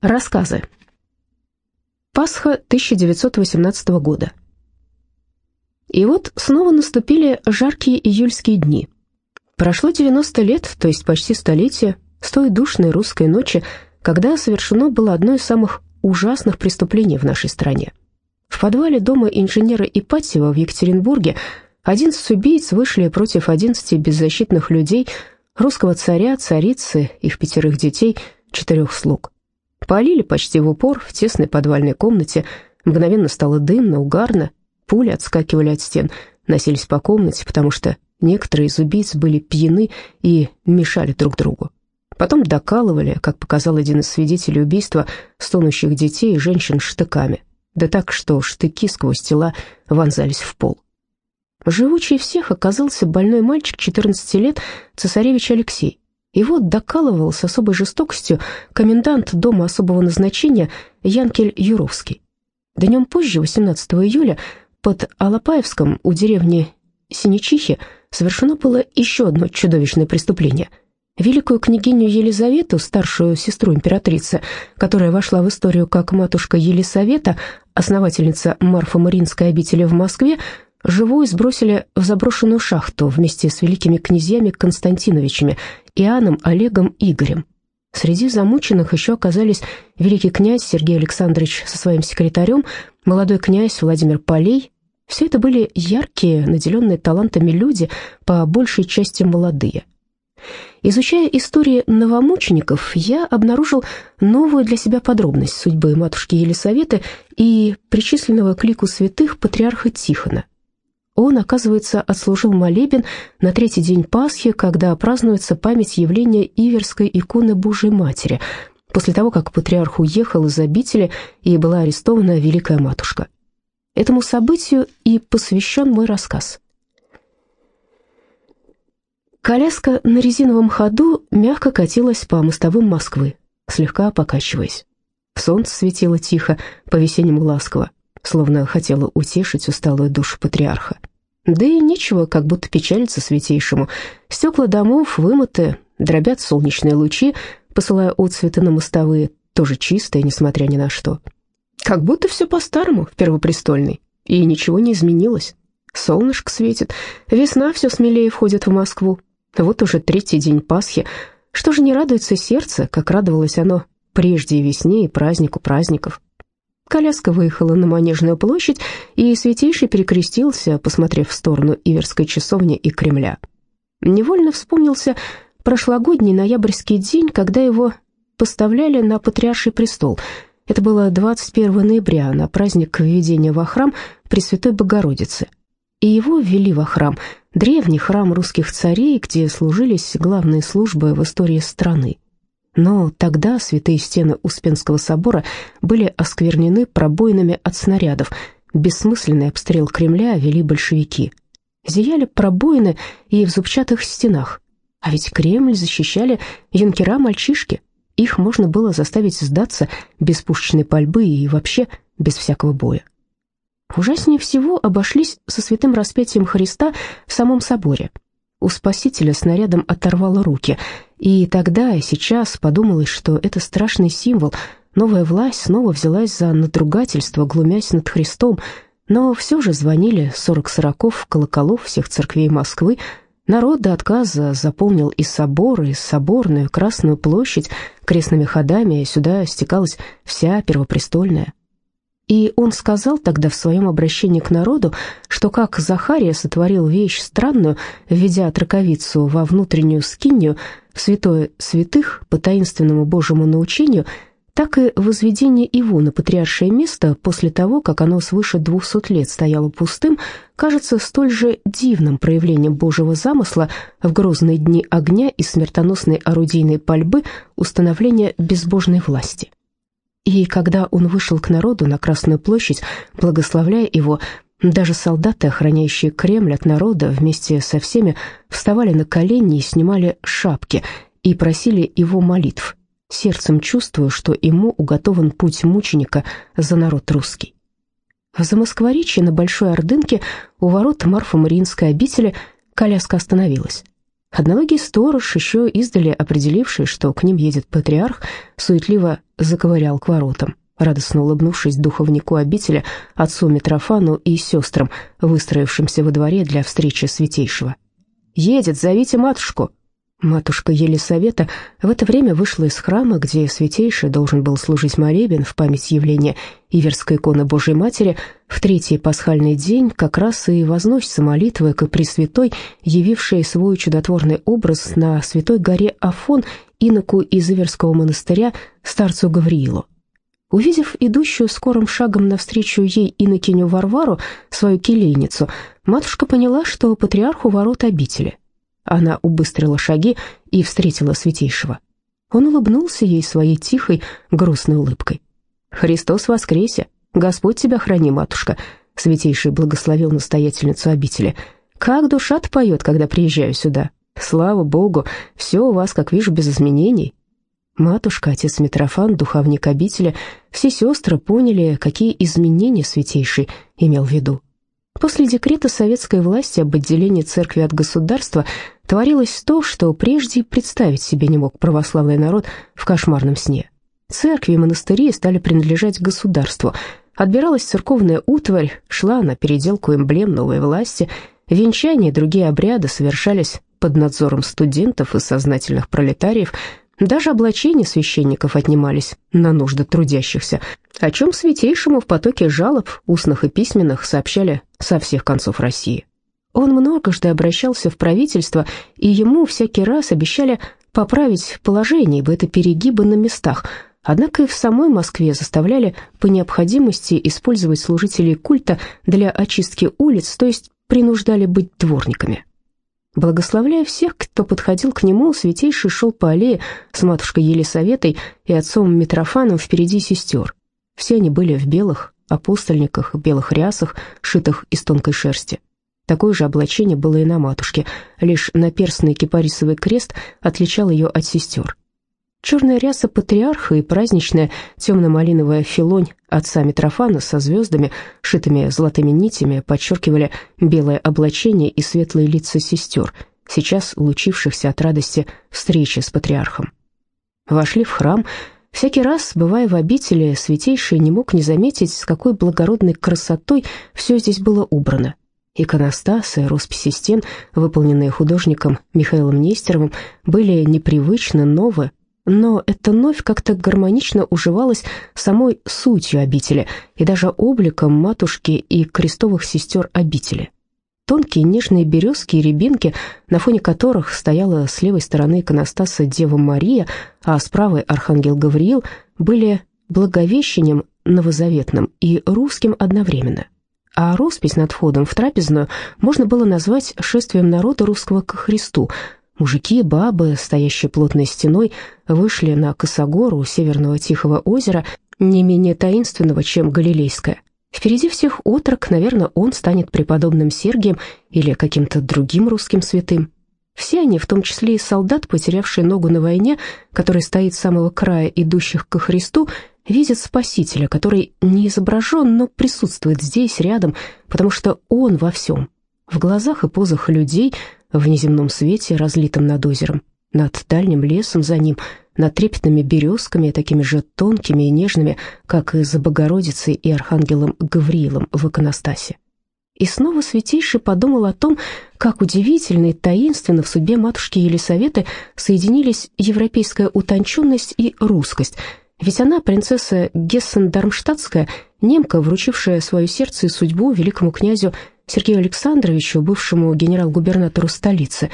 Рассказы. Пасха 1918 года. И вот снова наступили жаркие июльские дни. Прошло 90 лет, то есть почти столетие, с той душной русской ночи, когда совершено было одно из самых ужасных преступлений в нашей стране. В подвале дома инженера Ипатьева в Екатеринбурге 11 убийц вышли против 11 беззащитных людей, русского царя, царицы, их пятерых детей, четырех слуг. Полили почти в упор в тесной подвальной комнате. Мгновенно стало дымно, угарно. Пули отскакивали от стен, носились по комнате, потому что некоторые из убийц были пьяны и мешали друг другу. Потом докалывали, как показал один из свидетелей убийства, стонущих детей и женщин штыками. Да так, что штыки сквозь тела вонзались в пол. Живучий всех оказался больной мальчик 14 лет, цесаревич Алексей. Его докалывал с особой жестокостью комендант дома особого назначения Янкель Юровский. Днем позже, 18 июля, под Алапаевском у деревни Синичихи совершено было еще одно чудовищное преступление. Великую княгиню Елизавету, старшую сестру императрицы, которая вошла в историю как матушка Елисавета, основательница Марфа-Маринской обители в Москве, живую сбросили в заброшенную шахту вместе с великими князьями Константиновичами Иоанном, Олегом, Игорем. Среди замученных еще оказались великий князь Сергей Александрович со своим секретарем, молодой князь Владимир Полей. Все это были яркие, наделенные талантами люди, по большей части молодые. Изучая истории новомучеников, я обнаружил новую для себя подробность судьбы матушки Елисаветы и причисленного к лику святых патриарха Тихона – он, оказывается, отслужил молебен на третий день Пасхи, когда празднуется память явления Иверской иконы Божией Матери, после того, как патриарх уехал из обители и была арестована Великая Матушка. Этому событию и посвящен мой рассказ. Коляска на резиновом ходу мягко катилась по мостовым Москвы, слегка покачиваясь. Солнце светило тихо, по-весеннему ласково словно хотела утешить усталую душу патриарха. Да и нечего, как будто печалиться святейшему. Стекла домов вымыты, дробят солнечные лучи, посылая отцветы на мостовые, тоже чистые, несмотря ни на что. Как будто все по-старому в Первопрестольной, и ничего не изменилось. Солнышко светит, весна все смелее входит в Москву. Вот уже третий день Пасхи. Что же не радуется сердце, как радовалось оно прежде и весне, и празднику праздников? Коляска выехала на Манежную площадь, и Святейший перекрестился, посмотрев в сторону Иверской часовни и Кремля. Невольно вспомнился прошлогодний ноябрьский день, когда его поставляли на Патриарший престол. Это было 21 ноября, на праздник введения во храм Пресвятой Богородицы. И его ввели во храм, древний храм русских царей, где служились главные службы в истории страны. Но тогда святые стены Успенского собора были осквернены пробоинами от снарядов. Бессмысленный обстрел Кремля вели большевики. Зияли пробоины и в зубчатых стенах. А ведь Кремль защищали юнкера-мальчишки. Их можно было заставить сдаться без пушечной пальбы и вообще без всякого боя. Ужаснее всего обошлись со святым распятием Христа в самом соборе – у спасителя снарядом оторвало руки, и тогда, и сейчас подумалось, что это страшный символ. Новая власть снова взялась за надругательство, глумясь над Христом, но все же звонили сорок сороков колоколов всех церквей Москвы, Народ до отказа заполнил и собор, и соборную Красную площадь крестными ходами, и сюда стекалась вся Первопрестольная. И он сказал тогда в своем обращении к народу, что как Захария сотворил вещь странную, введя траковицу во внутреннюю скинью, в святое святых по таинственному Божьему научению, так и возведение его на патриаршее место после того, как оно свыше двухсот лет стояло пустым, кажется столь же дивным проявлением Божьего замысла в грозные дни огня и смертоносной орудийной пальбы установления безбожной власти. И когда он вышел к народу на Красную площадь, благословляя его, даже солдаты, охраняющие Кремль от народа, вместе со всеми вставали на колени и снимали шапки и просили его молитв, сердцем чувствуя, что ему уготован путь мученика за народ русский. В Замоскворечье на Большой Ордынке у ворот Марфа-Мариинской обители коляска остановилась. Одноногий сторож, еще издали определивший, что к ним едет патриарх, суетливо заковырял к воротам, радостно улыбнувшись духовнику обители, отцу Митрофану и сестрам, выстроившимся во дворе для встречи святейшего. «Едет, зовите матушку!» Матушка Елисавета в это время вышла из храма, где святейший должен был служить молебен в память явления Иверской иконы Божией Матери. В третий пасхальный день как раз и возносится молитва к Пресвятой, явившей свой чудотворный образ на святой горе Афон, иноку из Иверского монастыря, старцу Гавриилу. Увидев идущую скорым шагом навстречу ей инокиню Варвару, свою келейницу, матушка поняла, что патриарху ворот обители — она убыстрила шаги и встретила святейшего. Он улыбнулся ей своей тихой, грустной улыбкой. «Христос воскресе! Господь тебя храни, матушка!» Святейший благословил настоятельницу обители. «Как душа-то поет, когда приезжаю сюда! Слава Богу, все у вас, как вижу, без изменений!» Матушка, отец Митрофан, духовник обители, все сестры поняли, какие изменения святейший имел в виду. После декрета советской власти об отделении церкви от государства творилось то, что прежде представить себе не мог православный народ в кошмарном сне. Церкви и монастыри стали принадлежать государству. Отбиралась церковная утварь, шла на переделку эмблем новой власти, венчания и другие обряды совершались под надзором студентов и сознательных пролетариев, даже облачения священников отнимались на нужды трудящихся, о чем святейшему в потоке жалоб, устных и письменных, сообщали со всех концов России. Он многожды обращался в правительство, и ему всякий раз обещали поправить положение, ибо это перегибы на местах. Однако и в самой Москве заставляли по необходимости использовать служителей культа для очистки улиц, то есть принуждали быть дворниками. Благословляя всех, кто подходил к нему, святейший шел по аллее с матушкой Елисаветой и отцом Митрофаном впереди сестер. Все они были в белых апостольниках, белых рясах, шитых из тонкой шерсти. Такое же облачение было и на матушке, лишь наперстный кипарисовый крест отличал ее от сестер. Черная ряса патриарха и праздничная темно-малиновая филонь отца Митрофана со звездами, шитыми золотыми нитями, подчеркивали белое облачение и светлые лица сестер, сейчас лучившихся от радости встречи с патриархом. Вошли в храм. Всякий раз, бывая в обители, святейший не мог не заметить, с какой благородной красотой все здесь было убрано. Иконостасы, росписи стен, выполненные художником Михаилом Нестеровым, были непривычно новые но эта новь как-то гармонично уживалась самой сутью обители и даже обликом матушки и крестовых сестер обители. Тонкие нежные березки и рябинки, на фоне которых стояла с левой стороны иконостаса Дева Мария, а с правой архангел Гавриил, были благовещением новозаветным и русским одновременно. А роспись над входом в трапезную можно было назвать шествием народа русского к Христу – Мужики и бабы, стоящие плотной стеной, вышли на косогору у северного Тихого озера, не менее таинственного, чем Галилейское. Впереди всех отрок, наверное, он станет преподобным Сергием или каким-то другим русским святым. Все они, в том числе и солдат, потерявший ногу на войне, который стоит с самого края идущих ко Христу, видят Спасителя, который не изображен, но присутствует здесь, рядом, потому что Он во всем. В глазах и позах людей – в неземном свете, разлитом над озером, над дальним лесом за ним, над трепетными березками, такими же тонкими и нежными, как и за Богородицей и Архангелом Гавриилом в иконостасе. И снова Святейший подумал о том, как удивительно и таинственно в судьбе матушки Елисаветы соединились европейская утонченность и русскость, ведь она, принцесса Гессен-Дармштадтская, немка, вручившая свое сердце и судьбу великому князю Сергею Александровичу, бывшему генерал-губернатору столицы.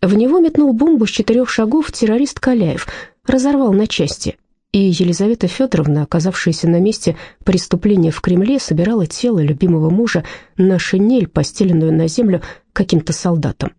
В него метнул бомбу с четырех шагов террорист Каляев, разорвал на части. И Елизавета Федоровна, оказавшаяся на месте преступления в Кремле, собирала тело любимого мужа на шинель, постеленную на землю каким-то солдатом.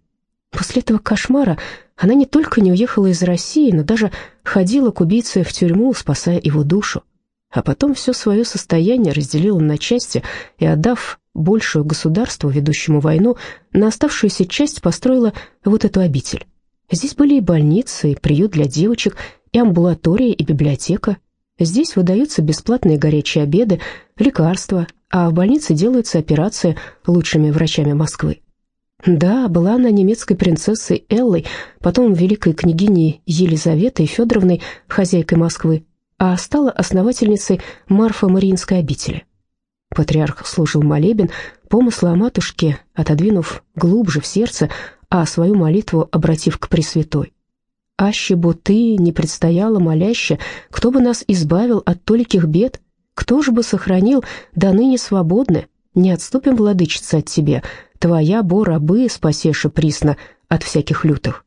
После этого кошмара она не только не уехала из России, но даже ходила к убийце в тюрьму, спасая его душу. А потом все свое состояние разделила на части и, отдав большую государству, ведущему войну, на оставшуюся часть построила вот эту обитель. Здесь были и больницы, и приют для девочек, и амбулатория, и библиотека. Здесь выдаются бесплатные горячие обеды, лекарства, а в больнице делаются операции лучшими врачами Москвы. Да, была она немецкой принцессой Эллой, потом великой княгиней Елизаветой Федоровной, хозяйкой Москвы, а стала основательницей Марфа-Мариинской обители. Патриарх служил молебен, помыслы о матушке, отодвинув глубже в сердце, а свою молитву обратив к Пресвятой. «Аще бы ты не предстояла моляще, кто бы нас избавил от толиких бед, кто же бы сохранил до ныне свободны, не отступим, владычица, от тебе, твоя, бо, рабы, спасеша присно от всяких лютых».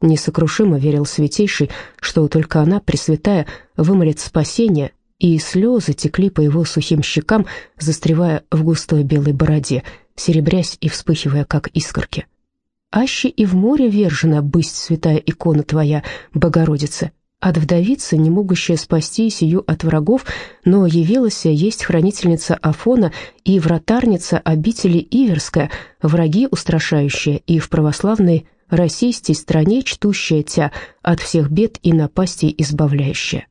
Несокрушимо верил Святейший, что только она, Пресвятая, вымолит спасение, и слезы текли по его сухим щекам, застревая в густой белой бороде, серебрясь и вспыхивая, как искорки. «Аще и в море вержена бысть святая икона твоя, Богородица, от вдовицы, не могущая спасти сию от врагов, но явилась есть хранительница Афона и вратарница обители Иверская, враги устрашающие и в православной российской стране чтущая тя, от всех бед и напастей избавляющая.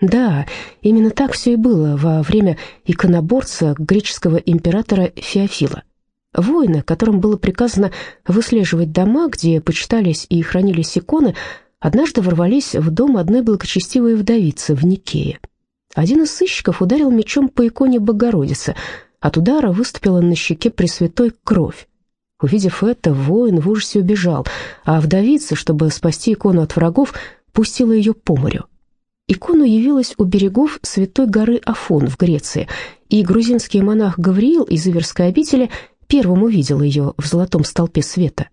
Да, именно так все и было во время иконоборца греческого императора Феофила. Воины, которым было приказано выслеживать дома, где почитались и хранились иконы, однажды ворвались в дом одной благочестивой вдовицы в Никее. Один из сыщиков ударил мечом по иконе Богородицы. От удара выступила на щеке Пресвятой кровь. Увидев это, воин в ужасе убежал, а вдовица, чтобы спасти икону от врагов, пустила ее по морю. Икона явилась у берегов святой горы Афон в Греции, и грузинский монах Гавриил из Иверской обители первым увидел ее в золотом столпе света.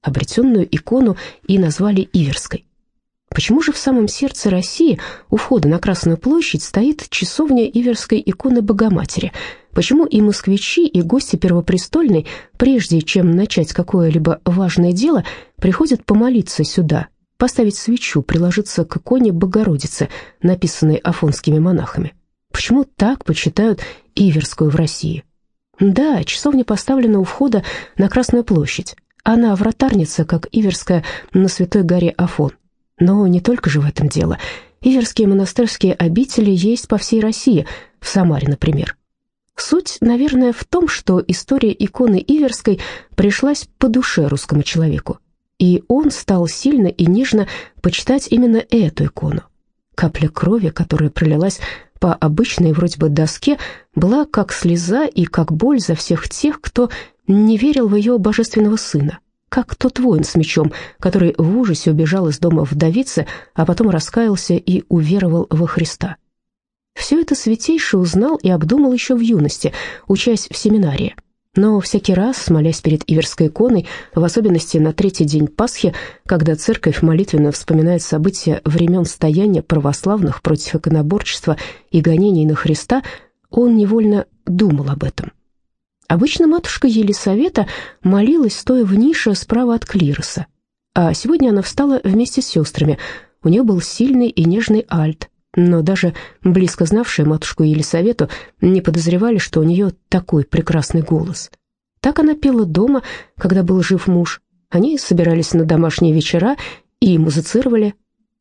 Обретенную икону и назвали Иверской. Почему же в самом сердце России, у входа на Красную площадь, стоит часовня Иверской иконы Богоматери? Почему и москвичи, и гости Первопрестольной, прежде чем начать какое-либо важное дело, приходят помолиться сюда, поставить свечу, приложиться к иконе Богородицы, написанной афонскими монахами? Почему так почитают Иверскую в России? Да, часовня поставлена у входа на Красную площадь. Она вратарница, как Иверская на Святой горе Афон. Но не только же в этом дело. Иверские монастырские обители есть по всей России, в Самаре, например. Суть, наверное, в том, что история иконы Иверской пришлась по душе русскому человеку, и он стал сильно и нежно почитать именно эту икону. Капля крови, которая пролилась по обычной вроде бы доске, была как слеза и как боль за всех тех, кто не верил в ее божественного сына, как тот воин с мечом, который в ужасе убежал из дома вдовицы, а потом раскаялся и уверовал во Христа. Все это Святейший узнал и обдумал еще в юности, учась в семинарии. Но всякий раз, молясь перед Иверской иконой, в особенности на третий день Пасхи, когда церковь молитвенно вспоминает события времен стояния православных против иконоборчества и гонений на Христа, он невольно думал об этом. Обычно матушка Елисавета молилась, стоя в нише справа от клироса. А сегодня она встала вместе с сестрами. У нее был сильный и нежный альт, но даже близко знавшие матушку Елисавету не подозревали, что у нее такой прекрасный голос. Так она пела дома, когда был жив муж. Они собирались на домашние вечера и музицировали.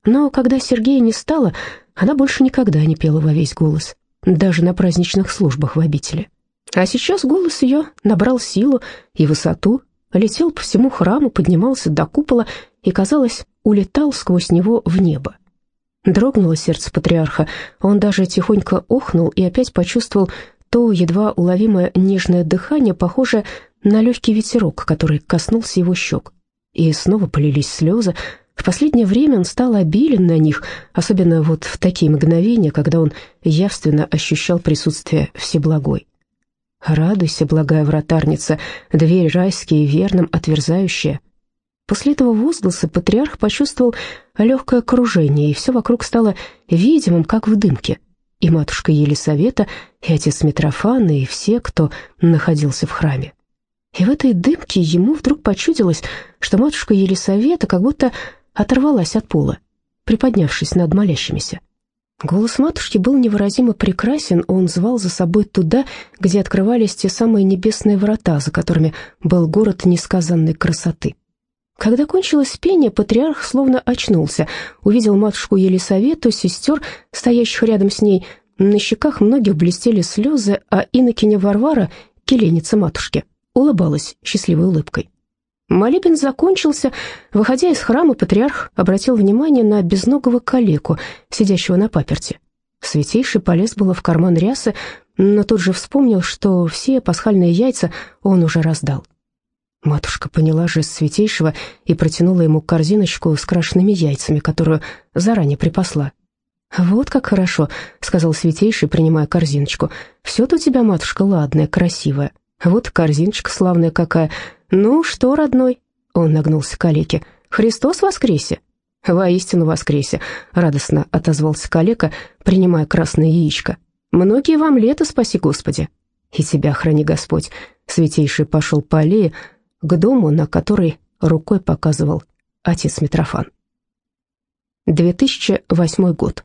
Но когда Сергея не стало, она больше никогда не пела во весь голос, даже на праздничных службах в обители. А сейчас голос ее набрал силу и высоту, летел по всему храму, поднимался до купола и, казалось, улетал сквозь него в небо. Дрогнуло сердце патриарха, он даже тихонько охнул и опять почувствовал то едва уловимое нежное дыхание, похожее на легкий ветерок, который коснулся его щек. И снова полились слезы. В последнее время он стал обилен на них, особенно вот в такие мгновения, когда он явственно ощущал присутствие Всеблагой. Радуйся, благая вратарница, дверь райские верным отверзающая. После этого возгласа патриарх почувствовал легкое окружение, и все вокруг стало видимым, как в дымке. И матушка Елисавета, и отец Митрофан, и все, кто находился в храме. И в этой дымке ему вдруг почудилось, что матушка Елисавета как будто оторвалась от пола, приподнявшись над молящимися. Голос матушки был невыразимо прекрасен, он звал за собой туда, где открывались те самые небесные врата, за которыми был город несказанной красоты. Когда кончилось пение, патриарх словно очнулся, увидел матушку Елисавету, сестер, стоящих рядом с ней. На щеках многих блестели слезы, а инокиня Варвара, келеница матушки, улыбалась счастливой улыбкой. Молебен закончился. Выходя из храма, патриарх обратил внимание на безногого калеку, сидящего на паперте. Святейший полез было в карман рясы, но тут же вспомнил, что все пасхальные яйца он уже раздал. Матушка поняла жест святейшего и протянула ему корзиночку с крашенными яйцами, которую заранее припасла. «Вот как хорошо», — сказал святейший, принимая корзиночку. «Все-то у тебя, матушка, ладная, красивая. Вот корзиночка славная какая. Ну что, родной?» Он нагнулся к Олеке. «Христос воскресе!» «Воистину воскресе!» — радостно отозвался калека, принимая красное яичко. «Многие вам лето, спаси Господи!» «И тебя храни Господь!» Святейший пошел по аллее к дому, на который рукой показывал отец Митрофан. 2008 год.